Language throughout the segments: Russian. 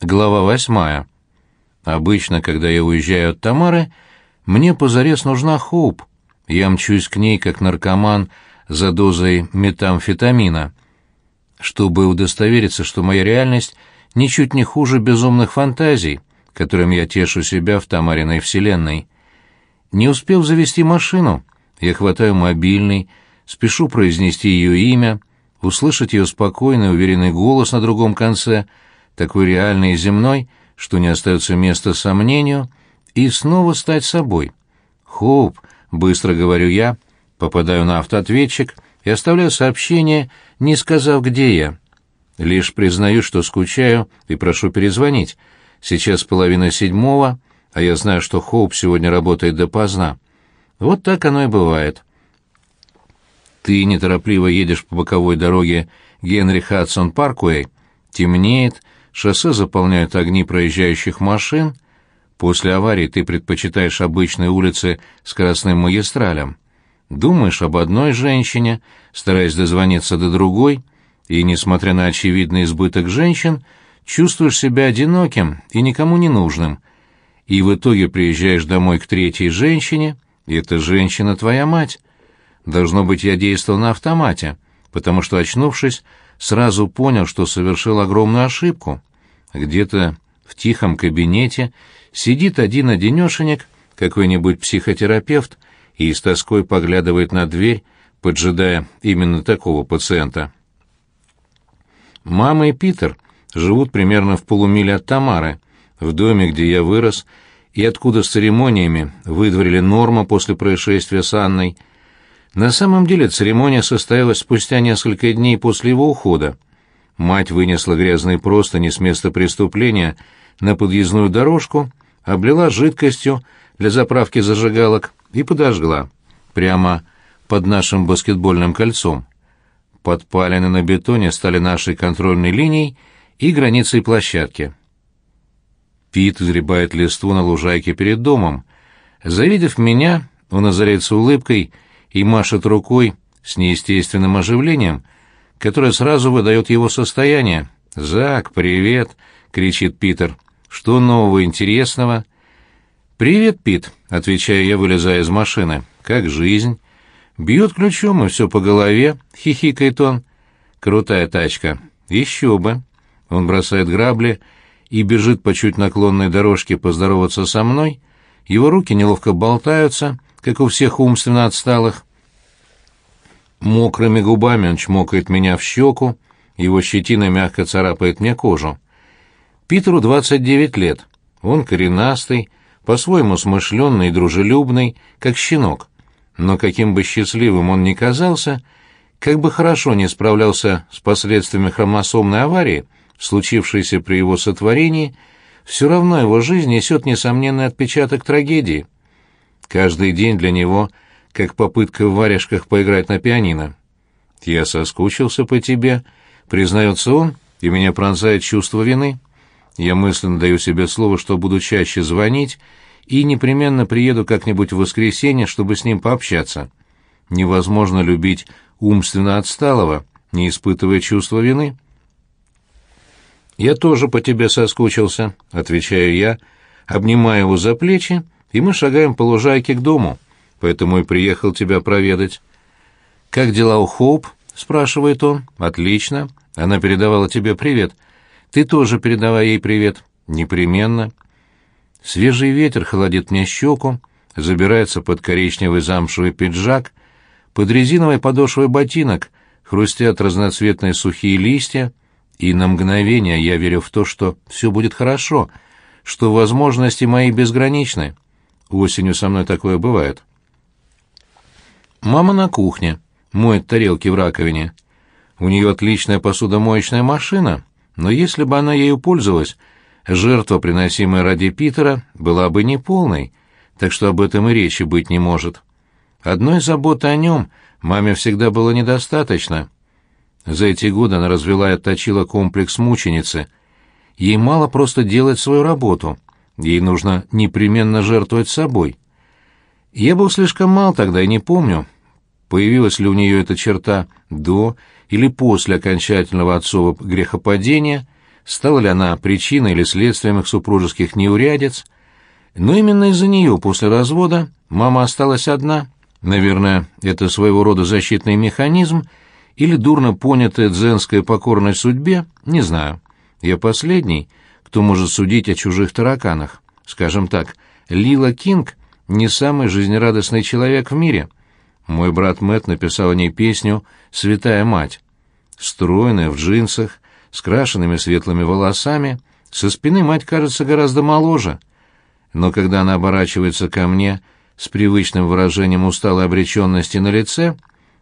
Глава восьмая. Обычно, когда я уезжаю от Тамары, мне позарез нужна Хоуп. Я мчусь к ней, как наркоман, за дозой метамфетамина, чтобы удостовериться, что моя реальность ничуть не хуже безумных фантазий, которым я тешу себя в Тамариной вселенной. Не успев завести машину, я хватаю мобильный, спешу произнести ее имя, услышать ее спокойный, уверенный голос на другом конце — такой реальный и земной, что не остается места сомнению, и снова стать собой. «Хоуп», — быстро говорю я, попадаю на автоответчик и оставляю сообщение, не сказав, где я. Лишь признаю, что скучаю и прошу перезвонить. Сейчас половина седьмого, а я знаю, что Хоуп сегодня работает допоздна. Вот так оно и бывает. Ты неторопливо едешь по боковой дороге Генри Хадсон Паркуэй. Темнеет, Шоссе заполняют огни проезжающих машин. После аварии ты предпочитаешь обычные улицы с красным магистралем. Думаешь об одной женщине, стараясь дозвониться до другой, и, несмотря на очевидный избыток женщин, чувствуешь себя одиноким и никому не нужным. И в итоге приезжаешь домой к третьей женщине, и эта женщина твоя мать. Должно быть, я действовал на автомате, потому что, очнувшись, сразу понял, что совершил огромную ошибку. Где-то в тихом кабинете сидит один-одинешенек, какой-нибудь психотерапевт, и с тоской поглядывает на дверь, поджидая именно такого пациента. Мама и Питер живут примерно в полумиле от Тамары, в доме, где я вырос, и откуда с церемониями выдворили Норма после происшествия с Анной. На самом деле церемония состоялась спустя несколько дней после его ухода. Мать вынесла грязные простыни с места преступления на подъездную дорожку, облила жидкостью для заправки зажигалок и подожгла, прямо под нашим баскетбольным кольцом. Подпалины на бетоне стали нашей контрольной линией и границей площадки. Пит изребает листву на лужайке перед домом. Завидев меня, он озаряется улыбкой и машет рукой с неестественным оживлением — которое сразу выдает его состояние. «Зак, привет!» — кричит Питер. «Что нового интересного?» «Привет, Пит», — отвечаю я, вылезая из машины. «Как жизнь?» «Бьет ключом и все по голове», — хихикает он. «Крутая тачка. Еще бы». Он бросает грабли и бежит по чуть наклонной дорожке поздороваться со мной. Его руки неловко болтаются, как у всех умственно отсталых. Мокрыми губами он чмокает меня в щеку, его щетина мягко царапает мне кожу. Питеру 29 лет. Он коренастый, по-своему смышленный и дружелюбный, как щенок. Но каким бы счастливым он ни казался, как бы хорошо не справлялся с последствиями хромосомной аварии, случившейся при его сотворении, все равно его жизнь несет несомненный отпечаток трагедии. Каждый день для него — как попытка в варежках поиграть на пианино. «Я соскучился по тебе», — признается он, и меня пронзает чувство вины. Я мысленно даю себе слово, что буду чаще звонить и непременно приеду как-нибудь в воскресенье, чтобы с ним пообщаться. Невозможно любить умственно отсталого, не испытывая чувства вины. «Я тоже по тебе соскучился», — отвечаю я, обнимаю его за плечи, и мы шагаем по лужайке к дому поэтому и приехал тебя проведать». «Как дела у Хоуп?» — спрашивает он. «Отлично. Она передавала тебе привет. Ты тоже передавай ей привет. Непременно». Свежий ветер холодит мне щеку, забирается под коричневый замшевый пиджак, под резиновой подошвой ботинок хрустят разноцветные сухие листья, и на мгновение я верю в то, что все будет хорошо, что возможности мои безграничны. Осенью со мной такое бывает. Мама на кухне, моет тарелки в раковине. У нее отличная посудомоечная машина, но если бы она ею пользовалась, жертва, приносимая ради Питера, была бы неполной, так что об этом и речи быть не может. Одной заботы о нем маме всегда было недостаточно. За эти годы она развела и отточила комплекс мученицы. Ей мало просто делать свою работу, ей нужно непременно жертвовать собой. Я был слишком мал тогда и не помню, появилась ли у нее эта черта до или после окончательного отцова грехопадения, стала ли она причиной или следствием их супружеских неурядиц. Но именно из-за нее после развода мама осталась одна. Наверное, это своего рода защитный механизм или дурно понятая дзенская покорность судьбе, не знаю. Я последний, кто может судить о чужих тараканах. Скажем так, Лила Кинг не самый жизнерадостный человек в мире. Мой брат Мэтт написал о ней песню «Святая мать». Стройная, в джинсах, с крашенными светлыми волосами, со спины мать кажется гораздо моложе. Но когда она оборачивается ко мне с привычным выражением усталой обреченности на лице,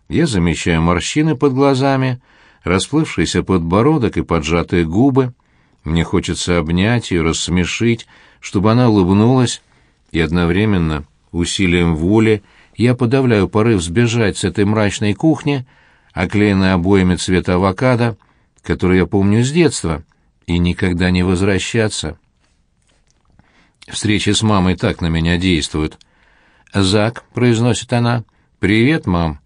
я замечаю морщины под глазами, расплывшийся подбородок и поджатые губы. Мне хочется обнять ее, рассмешить, чтобы она улыбнулась, и одновременно, усилием воли, я подавляю порыв сбежать с этой мрачной кухни, оклеенной обоями цвета авокадо, который я помню с детства, и никогда не возвращаться. Встречи с мамой так на меня действуют. «Зак», — произносит она, — «привет, мам».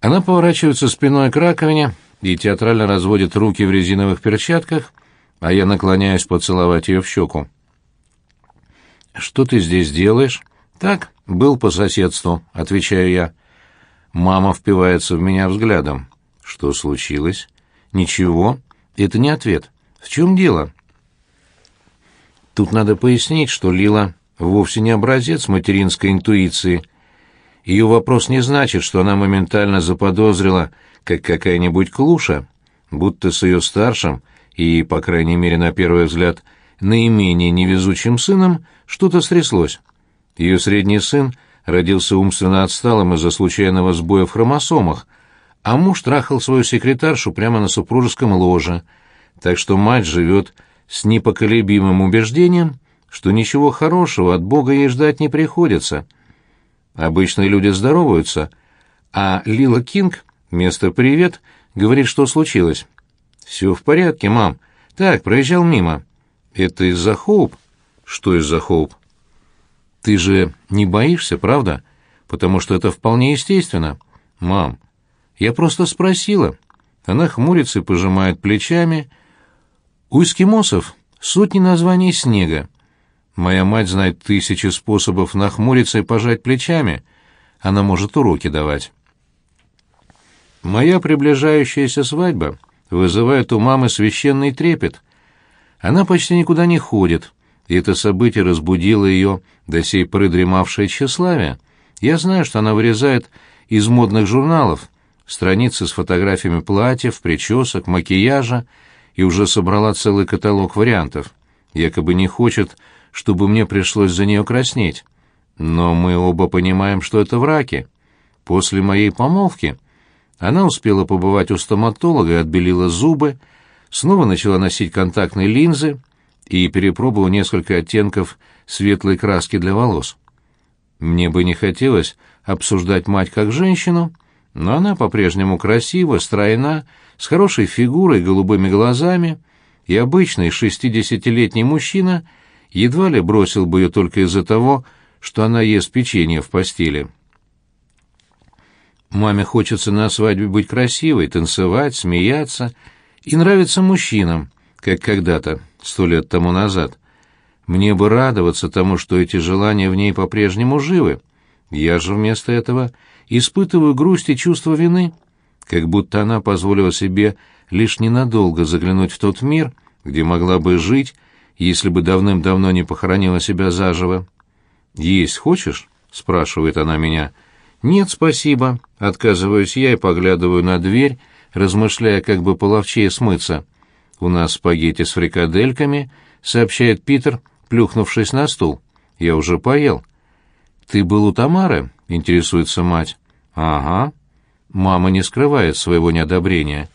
Она поворачивается спиной к раковине и театрально разводит руки в резиновых перчатках, а я наклоняюсь поцеловать ее в щеку. «Что ты здесь делаешь?» «Так, был по соседству», — отвечаю я. Мама впивается в меня взглядом. «Что случилось?» «Ничего. Это не ответ. В чем дело?» Тут надо пояснить, что Лила вовсе не образец материнской интуиции. Ее вопрос не значит, что она моментально заподозрила, как какая-нибудь клуша, будто с ее старшим и, по крайней мере, на первый взгляд, наименее невезучим сыном что-то стряслось. Ее средний сын родился умственно отсталым из-за случайного сбоя в хромосомах, а муж трахал свою секретаршу прямо на супружеском ложе, так что мать живет с непоколебимым убеждением, что ничего хорошего от Бога ей ждать не приходится. Обычные люди здороваются, а Лила Кинг вместо «привет» говорит, что случилось. «Все в порядке, мам. Так, проезжал мимо». «Это из-за Хоуп?» «Что из-за Хоуп?» «Ты же не боишься, правда? Потому что это вполне естественно». «Мам, я просто спросила». Она хмурится и пожимает плечами, — у эскимосов сотни названий снега. Моя мать знает тысячи способов нахмуриться и пожать плечами. Она может уроки давать. Моя приближающаяся свадьба вызывает у мамы священный трепет. Она почти никуда не ходит, и это событие разбудило ее до сей поры дремавшее тщеславие. Я знаю, что она вырезает из модных журналов страницы с фотографиями платьев, причесок, макияжа, и уже собрала целый каталог вариантов. Якобы не хочет, чтобы мне пришлось за нее краснеть. Но мы оба понимаем, что это враки. После моей помолвки она успела побывать у стоматолога и отбелила зубы, снова начала носить контактные линзы и перепробовала несколько оттенков светлой краски для волос. Мне бы не хотелось обсуждать мать как женщину, но она по-прежнему красива, стройна, с хорошей фигурой, голубыми глазами, и обычный шестидесятилетний мужчина едва ли бросил бы ее только из-за того, что она ест печенье в постели. Маме хочется на свадьбе быть красивой, танцевать, смеяться и нравиться мужчинам, как когда-то, сто лет тому назад. Мне бы радоваться тому, что эти желания в ней по-прежнему живы. Я же вместо этого испытываю грусть и чувство вины как будто она позволила себе лишь ненадолго заглянуть в тот мир, где могла бы жить, если бы давным-давно не похоронила себя заживо. «Есть хочешь?» — спрашивает она меня. «Нет, спасибо», — отказываюсь я и поглядываю на дверь, размышляя, как бы половчее смыться. «У нас спагетти с фрикадельками», — сообщает Питер, плюхнувшись на стул. «Я уже поел». «Ты был у Тамары?» — интересуется мать. «Ага», Мама не скрывает своего неодобрения.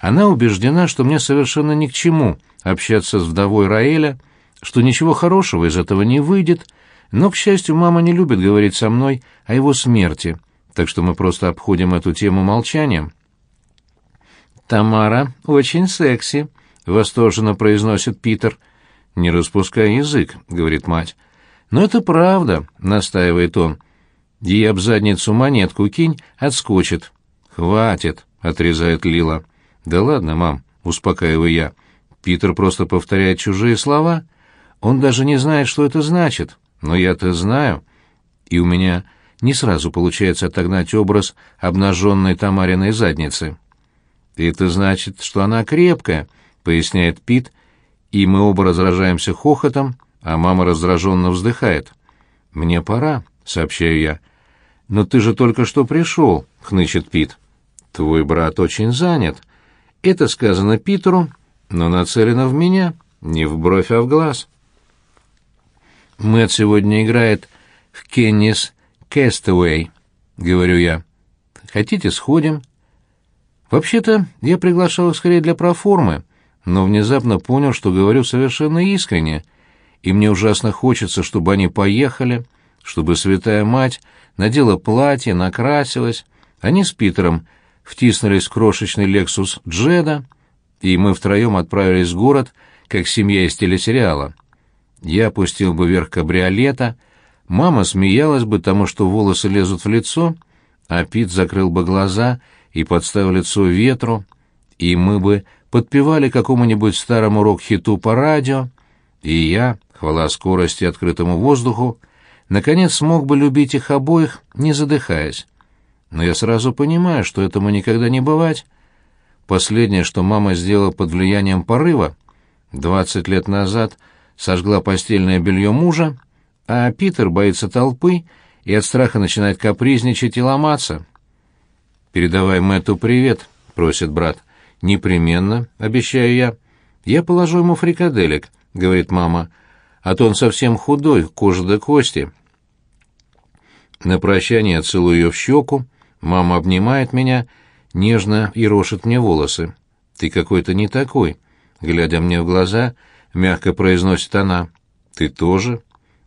Она убеждена, что мне совершенно ни к чему общаться с вдовой Раэля, что ничего хорошего из этого не выйдет, но, к счастью, мама не любит говорить со мной о его смерти, так что мы просто обходим эту тему молчанием. «Тамара очень секси», — восторженно произносит Питер. «Не распускай язык», — говорит мать. «Но это правда», — настаивает он. Ей об задницу монетку кинь, отскочит. «Хватит», — отрезает Лила. «Да ладно, мам», — успокаиваю я. Питер просто повторяет чужие слова. Он даже не знает, что это значит. Но я-то знаю. И у меня не сразу получается отогнать образ обнаженной Тамариной задницы. «Это значит, что она крепкая», — поясняет Пит, и мы оба разражаемся хохотом, а мама раздраженно вздыхает. «Мне пора», — сообщаю я. «Но ты же только что пришел», — хнычет Пит. «Твой брат очень занят». Это сказано Питеру, но нацелено в меня, не в бровь, а в глаз. Мэтт сегодня играет в Кеннис Кэстауэй, говорю я. Хотите, сходим? Вообще-то, я приглашал их скорее для проформы, но внезапно понял, что говорю совершенно искренне, и мне ужасно хочется, чтобы они поехали, чтобы святая мать надела платье, накрасилась, они с Питером втиснулись в крошечный «Лексус» Джеда, и мы втроем отправились в город, как семья из телесериала. Я опустил бы вверх кабриолета, мама смеялась бы тому, что волосы лезут в лицо, а Пит закрыл бы глаза и подставил лицо ветру, и мы бы подпевали какому-нибудь старому рок-хиту по радио, и я, хвала скорости открытому воздуху, наконец смог бы любить их обоих, не задыхаясь. Но я сразу понимаю, что этому никогда не бывать. Последнее, что мама сделала под влиянием порыва, двадцать лет назад сожгла постельное белье мужа, а Питер боится толпы и от страха начинает капризничать и ломаться. «Передавай Мэтту привет», — просит брат. «Непременно», — обещаю я. «Я положу ему фрикаделек», — говорит мама, — «а то он совсем худой, кожа до кости». На прощание целую ее в щеку, мама обнимает меня, нежно и рошит мне волосы. «Ты какой-то не такой», — глядя мне в глаза, мягко произносит она. «Ты тоже?»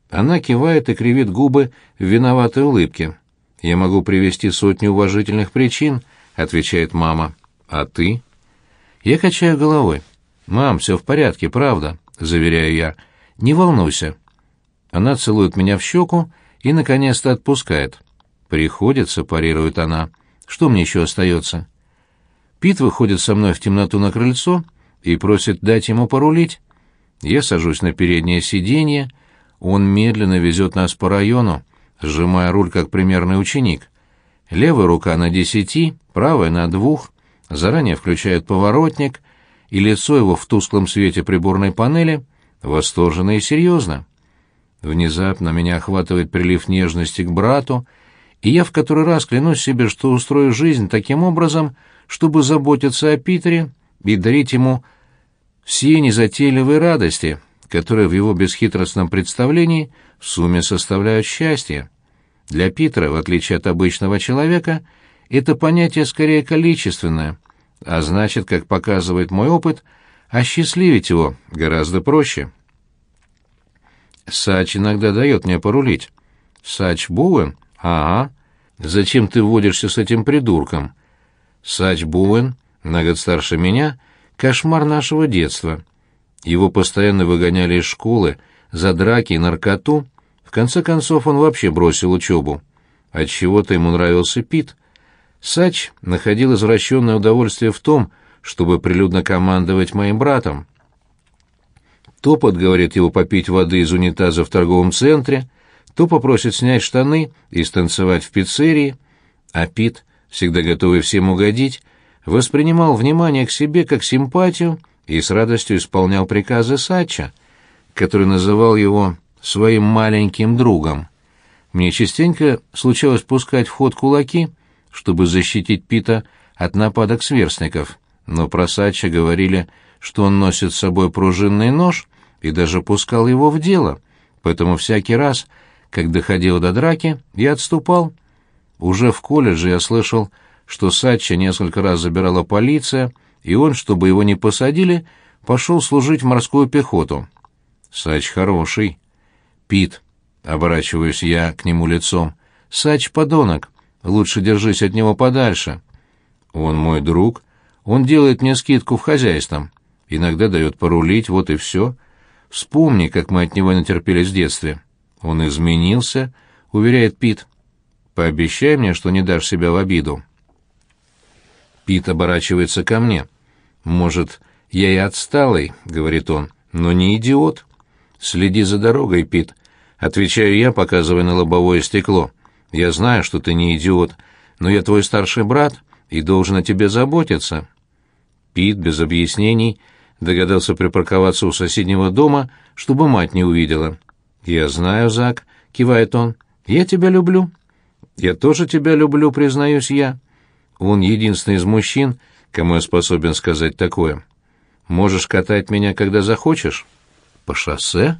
Она кивает и кривит губы в виноватой улыбке. «Я могу привести сотню уважительных причин», — отвечает мама. «А ты?» Я качаю головой. «Мам, все в порядке, правда», — заверяю я. «Не волнуйся». Она целует меня в щеку и, наконец-то, отпускает. «Приходится», — парирует она. «Что мне еще остается?» Пит выходит со мной в темноту на крыльцо и просит дать ему порулить. Я сажусь на переднее сиденье, он медленно везет нас по району, сжимая руль как примерный ученик. Левая рука на десяти, правая на двух, заранее включает поворотник, и лицо его в тусклом свете приборной панели восторженно и серьезно. Внезапно меня охватывает прилив нежности к брату, и я в который раз клянусь себе, что устрою жизнь таким образом, чтобы заботиться о Питере и дарить ему все незатейливые радости, которые в его бесхитростном представлении в сумме составляют счастье. Для Питера, в отличие от обычного человека, это понятие скорее количественное, а значит, как показывает мой опыт, осчастливить его гораздо проще. Сач иногда дает мне порулить. Сач Буэн? Ага. Зачем ты водишься с этим придурком? Сач Буэн, на год старше меня, кошмар нашего детства. Его постоянно выгоняли из школы за драки и наркоту. Конце концов он вообще бросил учебу. Отчего-то ему нравился Пит. Сач находил извращенное удовольствие в том, чтобы прилюдно командовать моим братом. То подговорит его попить воды из унитаза в торговом центре, то попросит снять штаны и станцевать в пиццерии, а Пит, всегда готовый всем угодить, воспринимал внимание к себе как симпатию и с радостью исполнял приказы Сача, который называл его своим маленьким другом. Мне частенько случалось пускать в ход кулаки, чтобы защитить Пита от нападок сверстников, но про Сача говорили, что он носит с собой пружинный нож и даже пускал его в дело, поэтому всякий раз, когда доходило до драки, я отступал. Уже в колледже я слышал, что Сача несколько раз забирала полиция, и он, чтобы его не посадили, пошел служить в морскую пехоту. Сач хороший. Пит, оборачиваюсь я к нему лицом. Сач подонок. Лучше держись от него подальше. Он мой друг. Он делает мне скидку в хозяйстве. Иногда дает порулить, вот и все. Вспомни, как мы от него натерпелись в детстве. Он изменился, уверяет Пит. Пообещай мне, что не дашь себя в обиду. Пит оборачивается ко мне. Может, «Я и отсталый», — говорит он, — «но не идиот». «Следи за дорогой, Пит», — отвечаю я, показывая на лобовое стекло. «Я знаю, что ты не идиот, но я твой старший брат и должен о тебе заботиться». Пит, без объяснений, догадался припарковаться у соседнего дома, чтобы мать не увидела. «Я знаю, Зак», — кивает он, — «я тебя люблю». «Я тоже тебя люблю», — признаюсь я. Он единственный из мужчин, кому я способен сказать такое. «Можешь катать меня, когда захочешь?» «По шоссе?»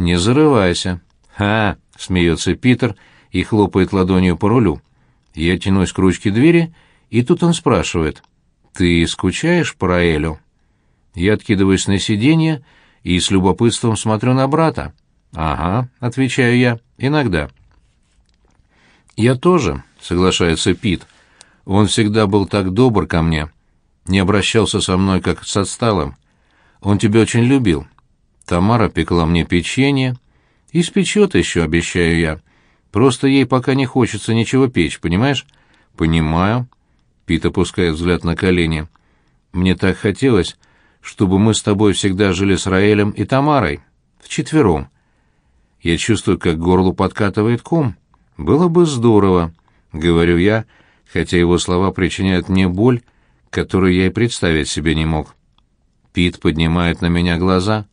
«Не зарывайся». «Ха!» — смеется Питер и хлопает ладонью по рулю. Я тянусь к ручке двери, и тут он спрашивает. «Ты скучаешь по Раэлю?» Я откидываюсь на сиденье и с любопытством смотрю на брата. «Ага», — отвечаю я, — «иногда». «Я тоже», — соглашается Пит. «Он всегда был так добр ко мне, не обращался со мной как с отсталым. Он тебя очень любил. Тамара пекла мне печенье. Испечет еще, обещаю я. Просто ей пока не хочется ничего печь, понимаешь?» «Понимаю». Пит опускает взгляд на колени. «Мне так хотелось, чтобы мы с тобой всегда жили с Раэлем и Тамарой. Вчетвером. Я чувствую, как горлу подкатывает ком. Было бы здорово, — говорю я, хотя его слова причиняют мне боль, которую я и представить себе не мог. Пит поднимает на меня глаза.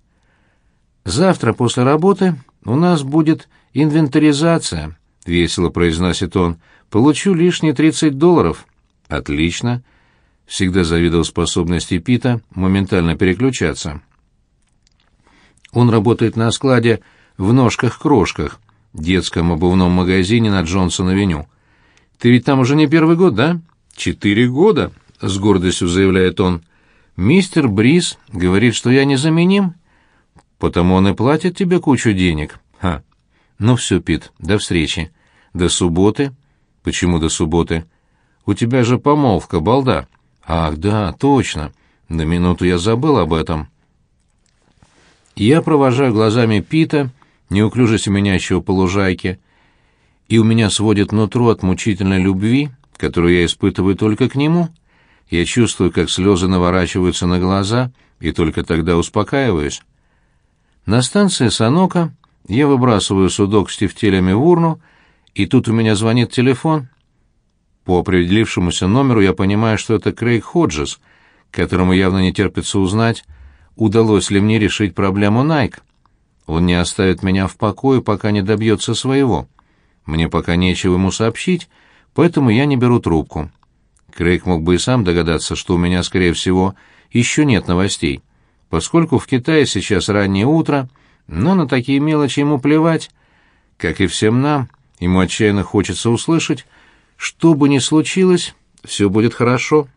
«Завтра после работы у нас будет инвентаризация», — весело произносит он. «Получу лишние тридцать долларов». «Отлично». Всегда завидовал способности Пита моментально переключаться. Он работает на складе в ножках-крошках, детском обувном магазине на Джонсон-авеню. Ты ведь там уже не первый год, да? Четыре года, с гордостью заявляет он. Мистер Брис говорит, что я незаменим, потому он и платит тебе кучу денег. Ха. Ну все, Пит, до встречи. До субботы? Почему до субботы? У тебя же помолвка, балда. Ах, да, точно. На минуту я забыл об этом. Я провожаю глазами Пита, неуклюже семенящего по лужайке, и у меня сводит нутро от мучительной любви, которую я испытываю только к нему. Я чувствую, как слезы наворачиваются на глаза, и только тогда успокаиваюсь. На станции Санока я выбрасываю судок с тефтелями в урну, и тут у меня звонит телефон. По определившемуся номеру я понимаю, что это Крейг Ходжес, которому явно не терпится узнать, удалось ли мне решить проблему Найк. Он не оставит меня в покое, пока не добьется своего. Мне пока нечего ему сообщить, поэтому я не беру трубку. Крейг мог бы и сам догадаться, что у меня, скорее всего, еще нет новостей, поскольку в Китае сейчас раннее утро, но на такие мелочи ему плевать. Как и всем нам, ему отчаянно хочется услышать, что бы ни случилось, все будет хорошо.